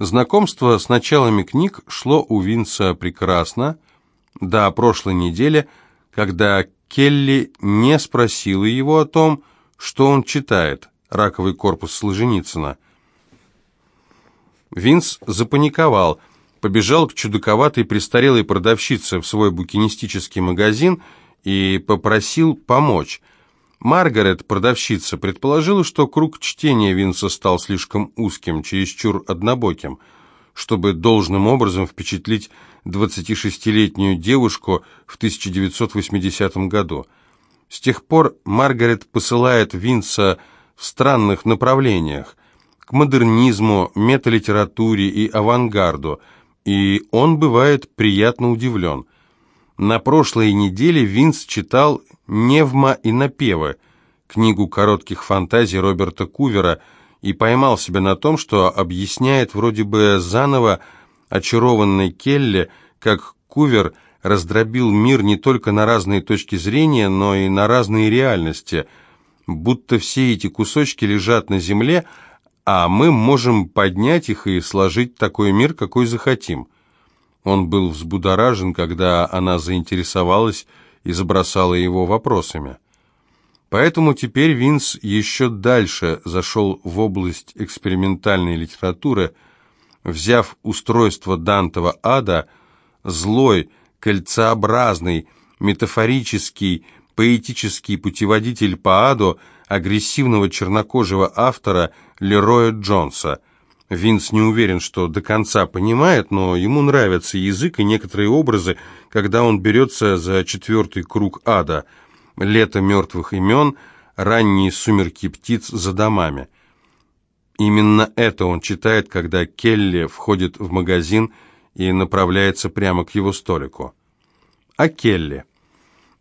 Знакомство с началами книг шло у Винса прекрасно до прошлой недели, когда Келли не спросила его о том, что он читает, «Раковый корпус Солженицына». Винс запаниковал, побежал к чудаковатой престарелой продавщице в свой букинистический магазин и попросил помочь. Маргарет, продавщица, предположила, что круг чтения Винса стал слишком узким, чересчур однобоким, чтобы должным образом впечатлить 26-летнюю девушку в 1980 году. С тех пор Маргарет посылает Винса в странных направлениях, к модернизму, металитературе и авангарду, и он бывает приятно удивлен. На прошлой неделе Винс читал «Невма и напевы», книгу коротких фантазий Роберта Кувера, и поймал себя на том, что объясняет вроде бы заново очарованной Келли, как Кувер раздробил мир не только на разные точки зрения, но и на разные реальности, будто все эти кусочки лежат на земле, а мы можем поднять их и сложить такой мир, какой захотим. Он был взбудоражен, когда она заинтересовалась и забросала его вопросами. Поэтому теперь Винс еще дальше зашел в область экспериментальной литературы, взяв устройство Дантова ада, злой, кольцеобразный, метафорический, поэтический путеводитель по аду агрессивного чернокожего автора Лероя Джонса. Винс не уверен, что до конца понимает, но ему нравится язык и некоторые образы, когда он берется за четвертый круг ада – лето мертвых имен, ранние сумерки птиц за домами. Именно это он читает, когда Келли входит в магазин и направляется прямо к его столику. А Келли?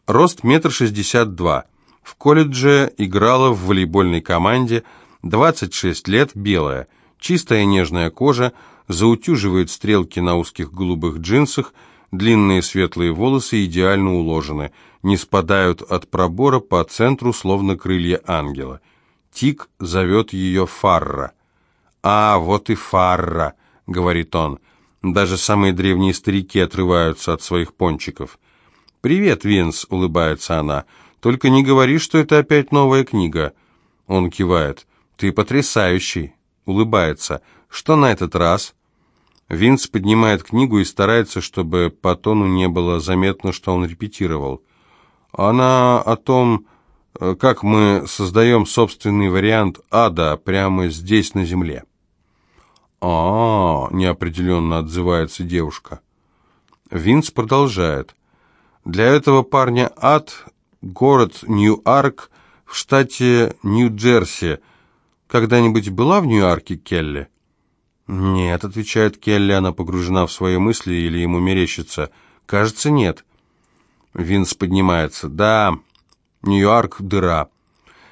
Рост метр шестьдесят два. В колледже играла в волейбольной команде, 26 лет, белая, чистая нежная кожа, заутюживает стрелки на узких голубых джинсах, длинные светлые волосы идеально уложены – не спадают от пробора по центру, словно крылья ангела. Тик зовет ее Фарра. «А, вот и Фарра», — говорит он. Даже самые древние старики отрываются от своих пончиков. «Привет, Винс», — улыбается она. «Только не говори, что это опять новая книга». Он кивает. «Ты потрясающий», — улыбается. «Что на этот раз?» Винс поднимает книгу и старается, чтобы по тону не было заметно, что он репетировал. Она о том, э, как мы создаем собственный вариант ада прямо здесь, на земле. а, -а, -а неопределенно отзывается девушка. Винс продолжает. Для этого парня ад — город Нью-Арк в штате Нью-Джерси. Когда-нибудь была в Нью-Арке, Келли? «Нет», — отвечает Келли, она погружена в свои мысли или ему мерещится. «Кажется, нет». Винс поднимается. «Да, Нью-Йорк — дыра.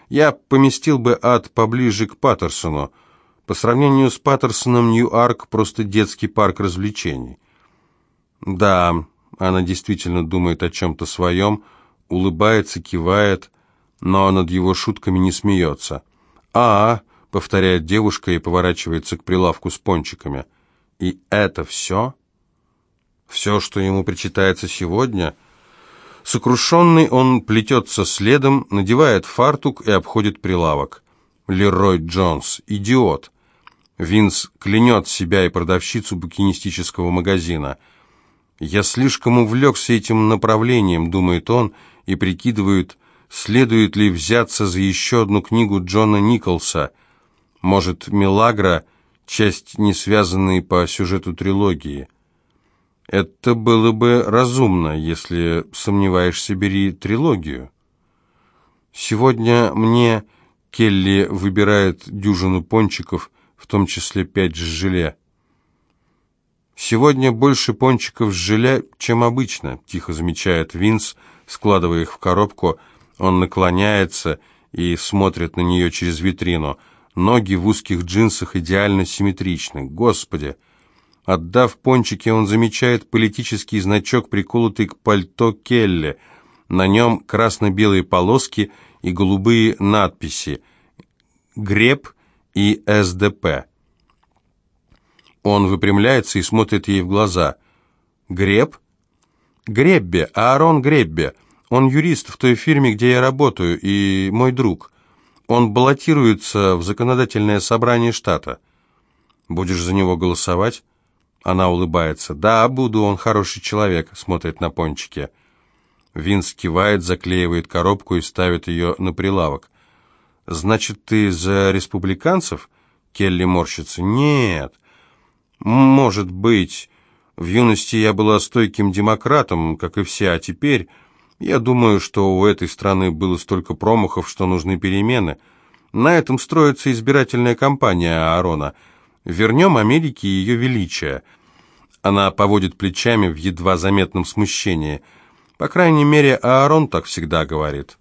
Я поместил бы ад поближе к Паттерсону. По сравнению с Паттерсоном, Нью-Арк — просто детский парк развлечений». «Да, она действительно думает о чем-то своем, улыбается, кивает, но над его шутками не смеется. «А, — повторяет девушка и поворачивается к прилавку с пончиками. «И это все? Все, что ему причитается сегодня?» Сокрушенный он плетется следом, надевает фартук и обходит прилавок. Лерой Джонс, идиот. Винс клянет себя и продавщицу букинистического магазина. «Я слишком увлекся этим направлением», — думает он, и прикидывает, следует ли взяться за еще одну книгу Джона Николса. Может, «Милагра» — часть, не связанной по сюжету трилогии. Это было бы разумно, если сомневаешься, бери трилогию. Сегодня мне Келли выбирает дюжину пончиков, в том числе пять с желе. «Сегодня больше пончиков с желе, чем обычно», — тихо замечает Винс, складывая их в коробку. Он наклоняется и смотрит на нее через витрину. Ноги в узких джинсах идеально симметричны. «Господи!» Отдав пончики, он замечает политический значок, приколотый к пальто Келли. На нем красно-белые полоски и голубые надписи «ГРЕП» и «СДП». Он выпрямляется и смотрит ей в глаза. «Греб?» «Греббе, Аарон Греббе. Он юрист в той фирме, где я работаю, и мой друг. Он баллотируется в законодательное собрание штата». «Будешь за него голосовать?» Она улыбается. «Да, буду, он хороший человек», смотрит на пончики. Винс кивает, заклеивает коробку и ставит ее на прилавок. «Значит, ты за республиканцев?» Келли морщится. «Нет. Может быть. В юности я была стойким демократом, как и все, а теперь я думаю, что у этой страны было столько промахов, что нужны перемены. На этом строится избирательная кампания Аарона. Вернем Америке ее величие». Она поводит плечами в едва заметном смущении. По крайней мере, Аарон так всегда говорит.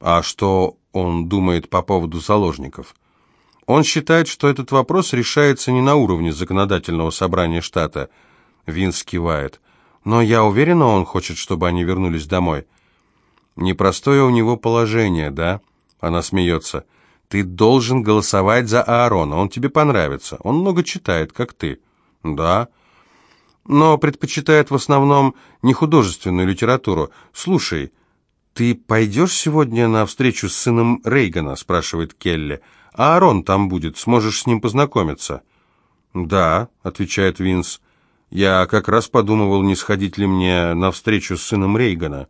А что он думает по поводу заложников? Он считает, что этот вопрос решается не на уровне законодательного собрания штата. Винс кивает. Но я уверена, он хочет, чтобы они вернулись домой. Непростое у него положение, да? Она смеется. Ты должен голосовать за Аарона, он тебе понравится. Он много читает, как ты. Да. Но предпочитает в основном не художественную литературу. Слушай, ты пойдешь сегодня на встречу с сыном Рейгана, спрашивает Келли. А Аарон там будет, сможешь с ним познакомиться. Да, отвечает Винс. Я как раз подумывал, не сходить ли мне на встречу с сыном Рейгана.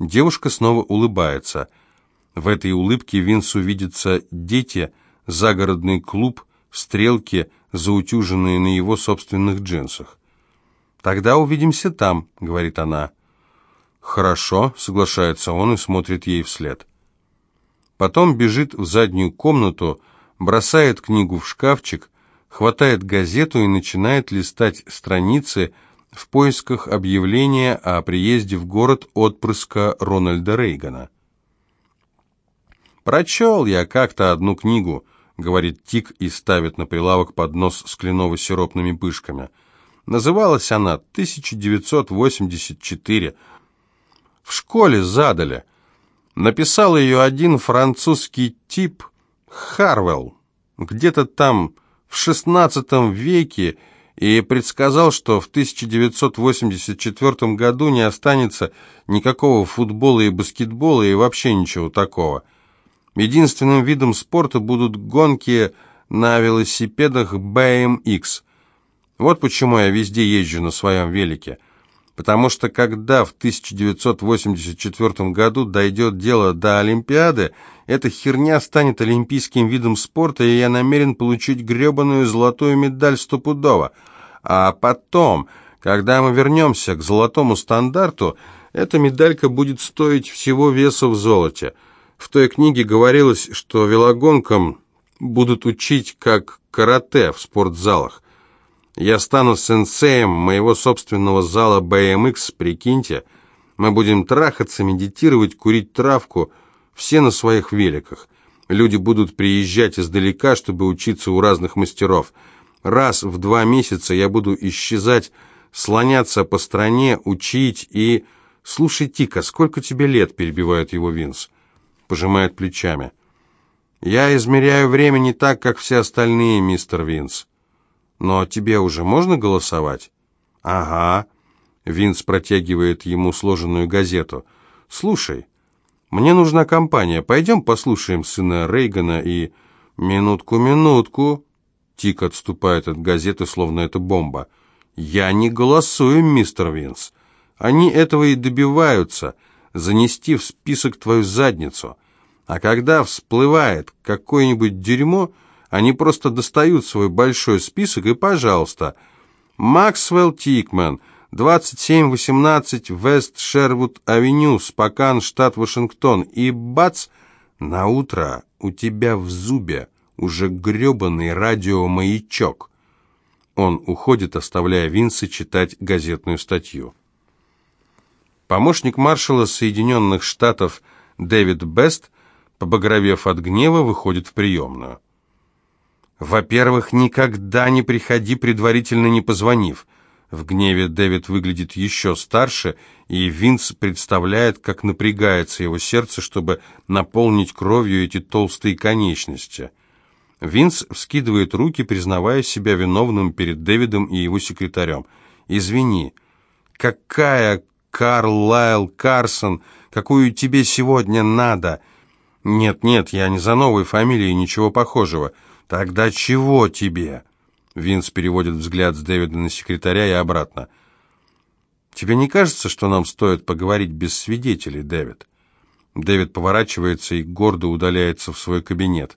Девушка снова улыбается. В этой улыбке Винсу видятся дети, загородный клуб, стрелки, заутюженные на его собственных джинсах. «Тогда увидимся там», — говорит она. «Хорошо», — соглашается он и смотрит ей вслед. Потом бежит в заднюю комнату, бросает книгу в шкафчик, хватает газету и начинает листать страницы в поисках объявления о приезде в город отпрыска Рональда Рейгана. «Прочел я как-то одну книгу», — говорит Тик и ставит на прилавок поднос с кленово-сиропными пышками. Называлась она «1984». В школе задали. Написал ее один французский тип Харвелл, где-то там в XVI веке, и предсказал, что в 1984 году не останется никакого футбола и баскетбола и вообще ничего такого – Единственным видом спорта будут гонки на велосипедах BMX. Вот почему я везде езжу на своем велике. Потому что когда в 1984 году дойдет дело до Олимпиады, эта херня станет олимпийским видом спорта, и я намерен получить гребаную золотую медаль стопудово. А потом, когда мы вернемся к золотому стандарту, эта медалька будет стоить всего веса в золоте – в той книге говорилось, что велогонкам будут учить как карате в спортзалах. Я стану сенсеем моего собственного зала BMX, прикиньте. Мы будем трахаться, медитировать, курить травку, все на своих великах. Люди будут приезжать издалека, чтобы учиться у разных мастеров. Раз в два месяца я буду исчезать, слоняться по стране, учить и... «Слушай, Тика, сколько тебе лет?» – перебивает его Винс пожимает плечами. «Я измеряю время не так, как все остальные, мистер Винс. Но тебе уже можно голосовать?» «Ага». Винс протягивает ему сложенную газету. «Слушай, мне нужна компания. Пойдем послушаем сына Рейгана и...» «Минутку, минутку!» Тик отступает от газеты, словно это бомба. «Я не голосую, мистер Винс. Они этого и добиваются, занести в список твою задницу. А когда всплывает какое-нибудь дерьмо, они просто достают свой большой список и, пожалуйста, Максвелл Тикман, 2718 Вест Шервуд Авеню, Спокан, штат Вашингтон, и бац, на утро у тебя в зубе уже гребаный радиомаячок. Он уходит, оставляя Винса читать газетную статью. Помощник маршала Соединенных Штатов Дэвид Бест побагровев от гнева, выходит в приемную. «Во-первых, никогда не приходи, предварительно не позвонив». В гневе Дэвид выглядит еще старше, и Винс представляет, как напрягается его сердце, чтобы наполнить кровью эти толстые конечности. Винс вскидывает руки, признавая себя виновным перед Дэвидом и его секретарем. «Извини. Какая Карл Лайл Карсон? Какую тебе сегодня надо?» «Нет, нет, я не за новой фамилией, ничего похожего». «Тогда чего тебе?» Винс переводит взгляд с Дэвида на секретаря и обратно. «Тебе не кажется, что нам стоит поговорить без свидетелей, Дэвид?» Дэвид поворачивается и гордо удаляется в свой кабинет.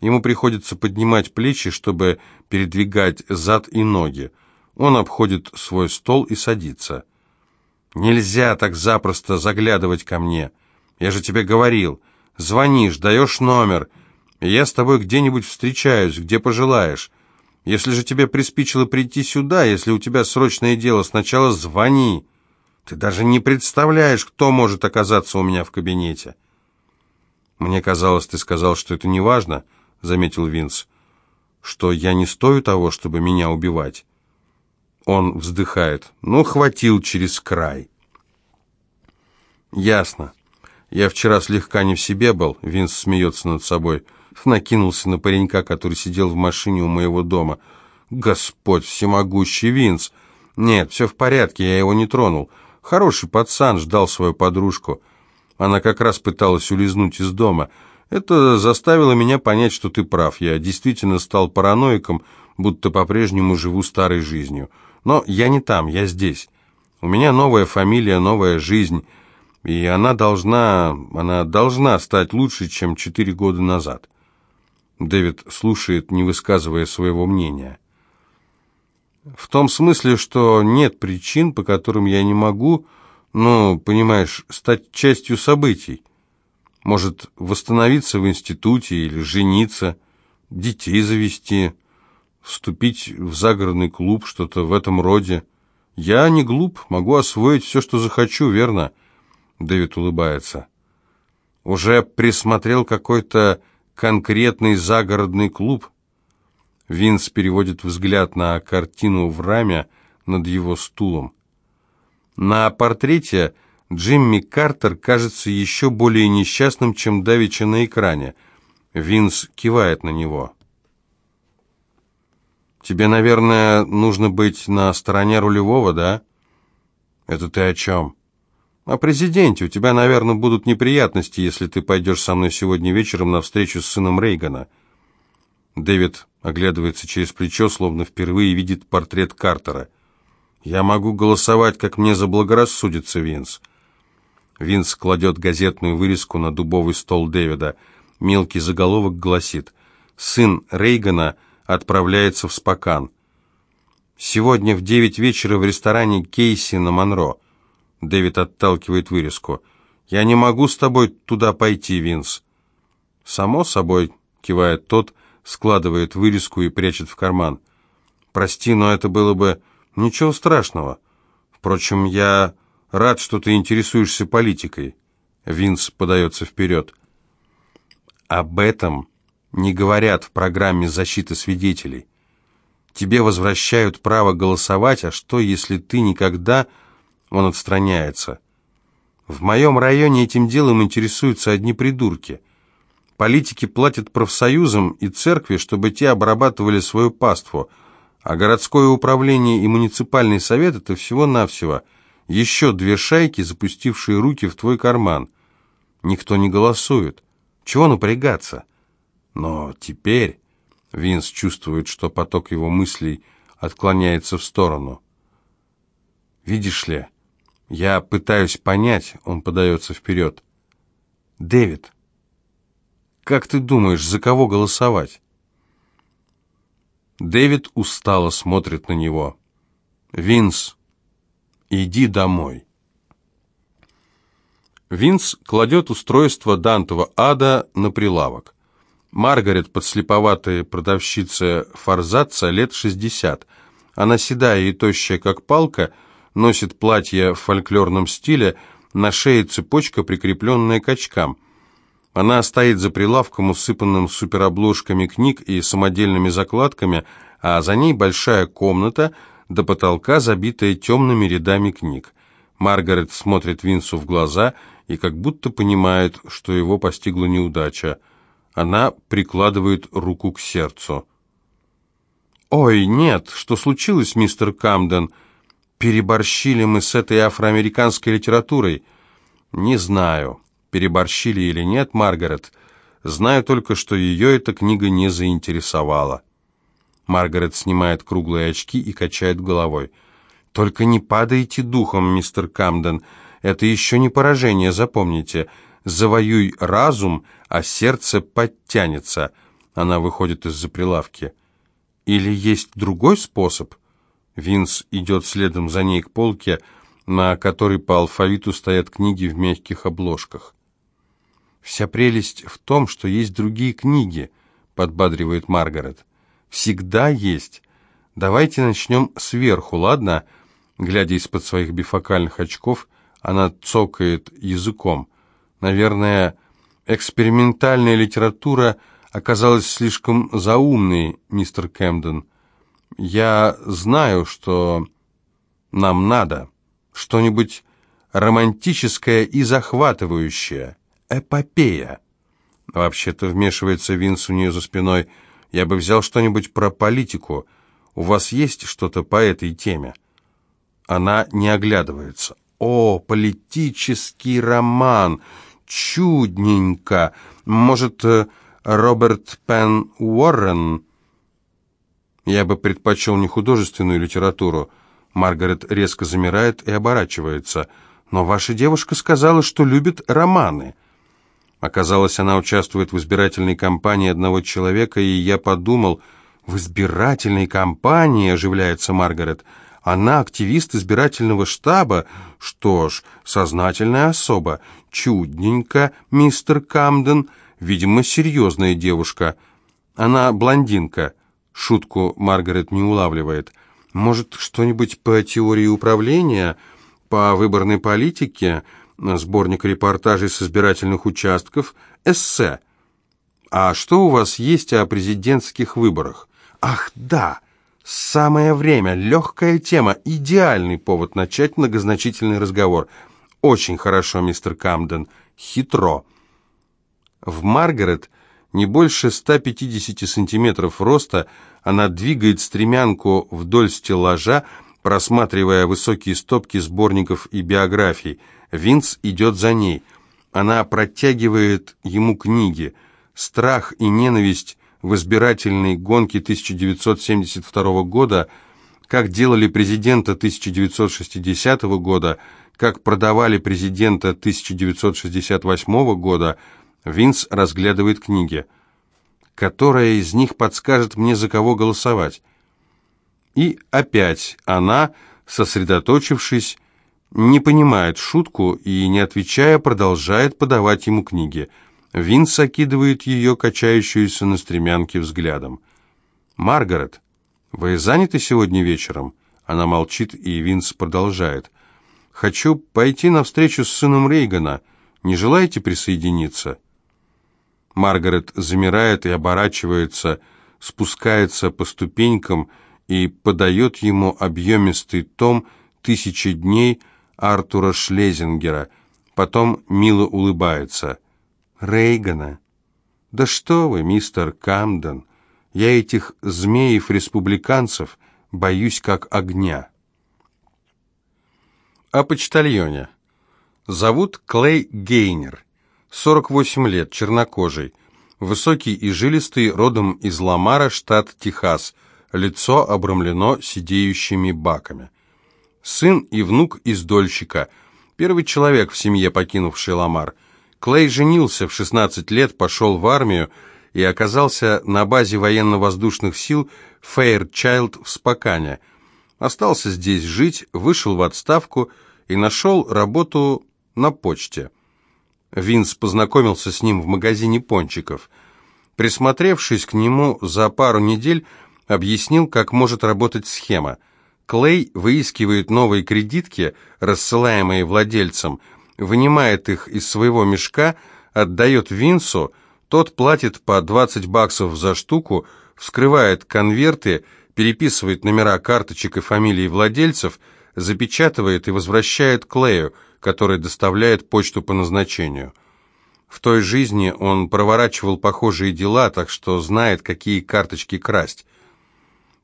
Ему приходится поднимать плечи, чтобы передвигать зад и ноги. Он обходит свой стол и садится. «Нельзя так запросто заглядывать ко мне. Я же тебе говорил. Звонишь, даешь номер, я с тобой где-нибудь встречаюсь, где пожелаешь. Если же тебе приспичило прийти сюда, если у тебя срочное дело, сначала звони. Ты даже не представляешь, кто может оказаться у меня в кабинете». «Мне казалось, ты сказал, что это не важно», — заметил Винс, — «что я не стою того, чтобы меня убивать». Он вздыхает. «Ну, хватил через край». «Ясно. Я вчера слегка не в себе был», — Винс смеется над собой. Накинулся на паренька, который сидел в машине у моего дома. «Господь всемогущий Винс!» «Нет, все в порядке, я его не тронул. Хороший пацан, ждал свою подружку. Она как раз пыталась улизнуть из дома. Это заставило меня понять, что ты прав. Я действительно стал параноиком, будто по-прежнему живу старой жизнью. Но я не там, я здесь. У меня новая фамилия, новая жизнь, и она должна, она должна стать лучше, чем четыре года назад. Дэвид слушает, не высказывая своего мнения. В том смысле, что нет причин, по которым я не могу, ну, понимаешь, стать частью событий. Может, восстановиться в институте или жениться, детей завести, вступить в загородный клуб, что-то в этом роде. Я не глуп, могу освоить все, что захочу, верно?» Дэвид улыбается. «Уже присмотрел какой-то конкретный загородный клуб?» Винс переводит взгляд на картину в раме над его стулом. На портрете Джимми Картер кажется еще более несчастным, чем давеча на экране. Винс кивает на него. «Тебе, наверное, нужно быть на стороне рулевого, да?» «Это ты о чем?» «О президенте. У тебя, наверное, будут неприятности, если ты пойдешь со мной сегодня вечером на встречу с сыном Рейгана». Дэвид оглядывается через плечо, словно впервые видит портрет Картера. «Я могу голосовать, как мне заблагорассудится, Винс. Винс кладет газетную вырезку на дубовый стол Дэвида. Мелкий заголовок гласит «Сын Рейгана отправляется в Спокан». «Сегодня в девять вечера в ресторане Кейси на Монро». Дэвид отталкивает вырезку. «Я не могу с тобой туда пойти, Винс». «Само собой», — кивает тот, складывает вырезку и прячет в карман. «Прости, но это было бы ничего страшного. Впрочем, я Рад, что ты интересуешься политикой. Винс подается вперед. Об этом не говорят в программе защиты свидетелей. Тебе возвращают право голосовать, а что, если ты никогда... Он отстраняется. В моем районе этим делом интересуются одни придурки. Политики платят профсоюзам и церкви, чтобы те обрабатывали свою паству, а городское управление и муниципальный совет — это всего-навсего — еще две шайки, запустившие руки в твой карман. Никто не голосует. Чего напрягаться? Но теперь Винс чувствует, что поток его мыслей отклоняется в сторону. Видишь ли, я пытаюсь понять, он подается вперед. Дэвид, как ты думаешь, за кого голосовать? Дэвид устало смотрит на него. Винс, «Иди домой». Винс кладет устройство Дантова ада на прилавок. Маргарет, подслеповатая продавщица форзаца, лет 60. Она седая и тощая, как палка, носит платье в фольклорном стиле, на шее цепочка, прикрепленная к очкам. Она стоит за прилавком, усыпанным суперобложками книг и самодельными закладками, а за ней большая комната – до потолка, забитая темными рядами книг. Маргарет смотрит Винсу в глаза и как будто понимает, что его постигла неудача. Она прикладывает руку к сердцу. «Ой, нет, что случилось, мистер Камден? Переборщили мы с этой афроамериканской литературой?» «Не знаю, переборщили или нет, Маргарет. Знаю только, что ее эта книга не заинтересовала». Маргарет снимает круглые очки и качает головой. «Только не падайте духом, мистер Камден. Это еще не поражение, запомните. Завоюй разум, а сердце подтянется». Она выходит из-за прилавки. Или есть другой способ? Винс идет следом за ней к полке, на которой по алфавиту стоят книги в мягких обложках. «Вся прелесть в том, что есть другие книги», — подбадривает Маргарет. «Всегда есть. Давайте начнем сверху, ладно?» Глядя из-под своих бифокальных очков, она цокает языком. «Наверное, экспериментальная литература — оказалась слишком заумной, мистер Кэмден. Я знаю, что нам надо. Что-нибудь романтическое и захватывающее. Эпопея. Вообще-то вмешивается Винс у нее за спиной. Я бы взял что-нибудь про политику. У вас есть что-то по этой теме? Она не оглядывается. О, политический роман! Чудненько! Может, э, Роберт Пен Уоррен. Я бы предпочел не художественную литературу. Маргарет резко замирает и оборачивается. Но ваша девушка сказала, что любит романы. Оказалось, она участвует в избирательной кампании одного человека, и я подумал, в избирательной кампании, оживляется Маргарет, она активист избирательного штаба. Что ж, сознательная особа. Чудненько, мистер Камден. Видимо, серьезная девушка. Она блондинка. Шутку Маргарет не улавливает. Может, что-нибудь по теории управления, по выборной политике, сборник репортажей с избирательных участков, эссе. А что у вас есть о президентских выборах? Ах, да! Самое время, легкая тема, идеальный повод начать многозначительный разговор. Очень хорошо, мистер Камден. Хитро. В Маргарет не больше 150 сантиметров роста, она двигает стремянку вдоль стеллажа, просматривая высокие стопки сборников и биографий. Винс идет за ней. Она протягивает ему книги. «Страх и ненависть в избирательной гонке 1972 года», «Как делали президента 1960 года», «Как продавали президента 1968 года», Винс разглядывает книги. Которая из них подскажет мне, за кого голосовать? И опять она, сосредоточившись, не понимает шутку и, не отвечая, продолжает подавать ему книги. Винс окидывает ее, качающуюся на стремянке, взглядом. «Маргарет, вы заняты сегодня вечером?» Она молчит, и Винс продолжает. «Хочу пойти на встречу с сыном Рейгана. Не желаете присоединиться?» Маргарет замирает и оборачивается, спускается по ступенькам и подает ему объемистый том «Тысячи дней» Артура Шлезингера. Потом мило улыбается. «Рейгана?» «Да что вы, мистер Камден, я этих змеев-республиканцев боюсь как огня». О почтальоне. Зовут Клей Гейнер. 48 лет, чернокожий. Высокий и жилистый, родом из Ламара, штат Техас. Лицо обрамлено сидеющими баками. Сын и внук из дольщика. Первый человек в семье, покинувший Ламар. Клей женился в 16 лет, пошел в армию и оказался на базе военно-воздушных сил Фейрчайлд в Спокане. Остался здесь жить, вышел в отставку и нашел работу на почте. Винс познакомился с ним в магазине пончиков. Присмотревшись к нему за пару недель, объяснил, как может работать схема. Клей выискивает новые кредитки, рассылаемые владельцам, вынимает их из своего мешка, отдает Винсу, тот платит по 20 баксов за штуку, вскрывает конверты, переписывает номера карточек и фамилии владельцев, запечатывает и возвращает Клею – который доставляет почту по назначению. В той жизни он проворачивал похожие дела, так что знает, какие карточки красть.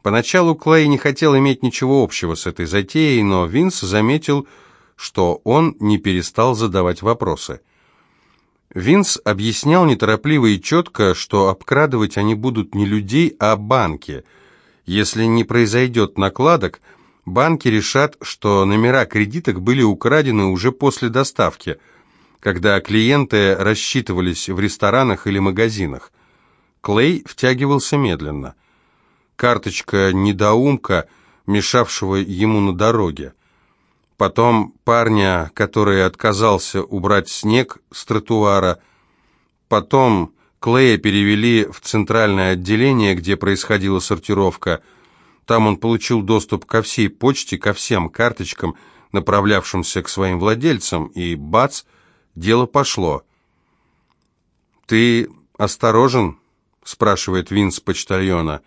Поначалу Клей не хотел иметь ничего общего с этой затеей, но Винс заметил, что он не перестал задавать вопросы. Винс объяснял неторопливо и четко, что обкрадывать они будут не людей, а банки. Если не произойдет накладок, банки решат, что номера кредиток были украдены уже после доставки, когда клиенты рассчитывались в ресторанах или магазинах. Клей втягивался медленно. Карточка недоумка, мешавшего ему на дороге. Потом парня, который отказался убрать снег с тротуара. Потом Клея перевели в центральное отделение, где происходила сортировка. Там он получил доступ ко всей почте, ко всем карточкам, направлявшимся к своим владельцам, и бац, дело пошло. «Ты осторожен?» — спрашивает Винс почтальона.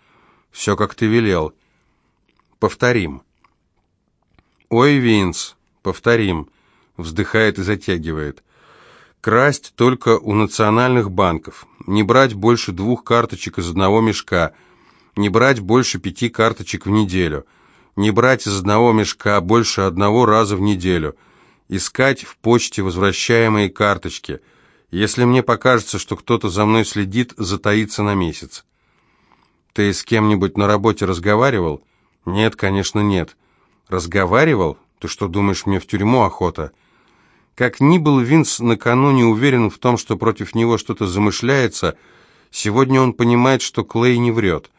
«Все, как ты велел». «Повторим». «Ой, Винс, повторим», — вздыхает и затягивает. «Красть только у национальных банков, не брать больше двух карточек из одного мешка, не брать больше пяти карточек в неделю, не брать из одного мешка больше одного раза в неделю, искать в почте возвращаемые карточки. Если мне покажется, что кто-то за мной следит, затаиться на месяц». «Ты с кем-нибудь на работе разговаривал?» «Нет, конечно, нет». «Разговаривал? Ты что, думаешь, мне в тюрьму охота?» Как ни был Винс накануне уверен в том, что против него что-то замышляется, сегодня он понимает, что Клей не врет.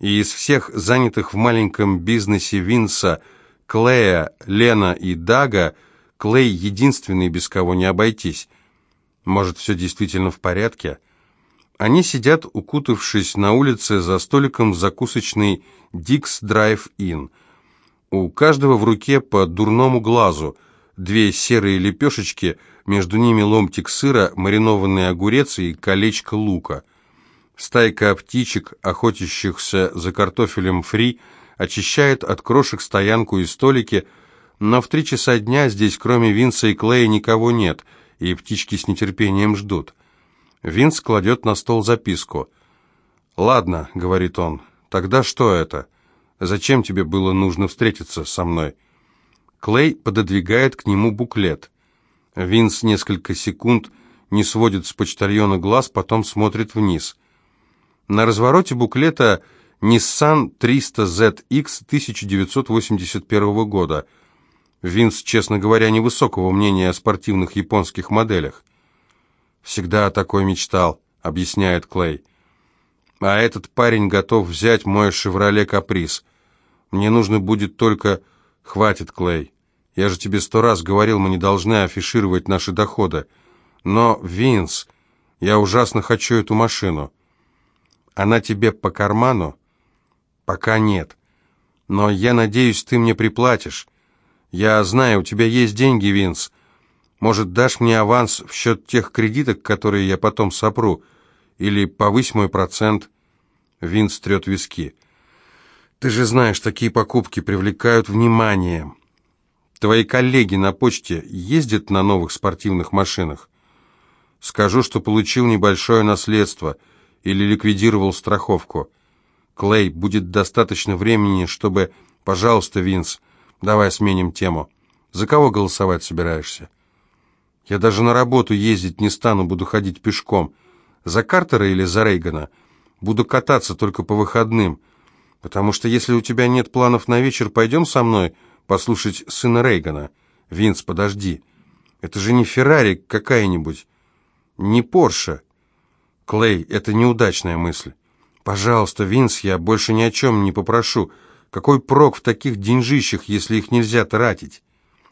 И из всех занятых в маленьком бизнесе Винса, Клея, Лена и Дага, Клей единственный, без кого не обойтись. Может, все действительно в порядке? Они сидят, укутавшись на улице за столиком закусочной «Дикс Драйв Inn», у каждого в руке по дурному глазу, две серые лепешечки, между ними ломтик сыра, маринованный огурец и колечко лука. Стайка птичек, охотящихся за картофелем фри, очищает от крошек стоянку и столики, но в три часа дня здесь кроме Винса и Клея никого нет, и птички с нетерпением ждут. Винс кладет на стол записку. «Ладно», — говорит он, — «тогда что это?» Зачем тебе было нужно встретиться со мной?» Клей пододвигает к нему буклет. Винс несколько секунд не сводит с почтальона глаз, потом смотрит вниз. На развороте буклета Nissan 300ZX 1981 года. Винс, честно говоря, невысокого мнения о спортивных японских моделях. «Всегда о такой мечтал», — объясняет Клей. «А этот парень готов взять мой «Шевроле Каприз». Мне нужно будет только... Хватит, Клей. Я же тебе сто раз говорил, мы не должны афишировать наши доходы. Но, Винс, я ужасно хочу эту машину. Она тебе по карману? Пока нет. Но я надеюсь, ты мне приплатишь. Я знаю, у тебя есть деньги, Винс. Может, дашь мне аванс в счет тех кредиток, которые я потом сопру? Или повысь мой процент?» Винс трет виски. Ты же знаешь, такие покупки привлекают внимание. Твои коллеги на почте ездят на новых спортивных машинах? Скажу, что получил небольшое наследство или ликвидировал страховку. Клей, будет достаточно времени, чтобы... Пожалуйста, Винс, давай сменим тему. За кого голосовать собираешься? Я даже на работу ездить не стану, буду ходить пешком. За Картера или за Рейгана? Буду кататься только по выходным. Потому что если у тебя нет планов на вечер, пойдем со мной послушать сына Рейгана. Винс, подожди. Это же не Феррари какая-нибудь, не Порше. Клей, это неудачная мысль. Пожалуйста, Винс, я больше ни о чем не попрошу. Какой прок в таких деньжищах, если их нельзя тратить?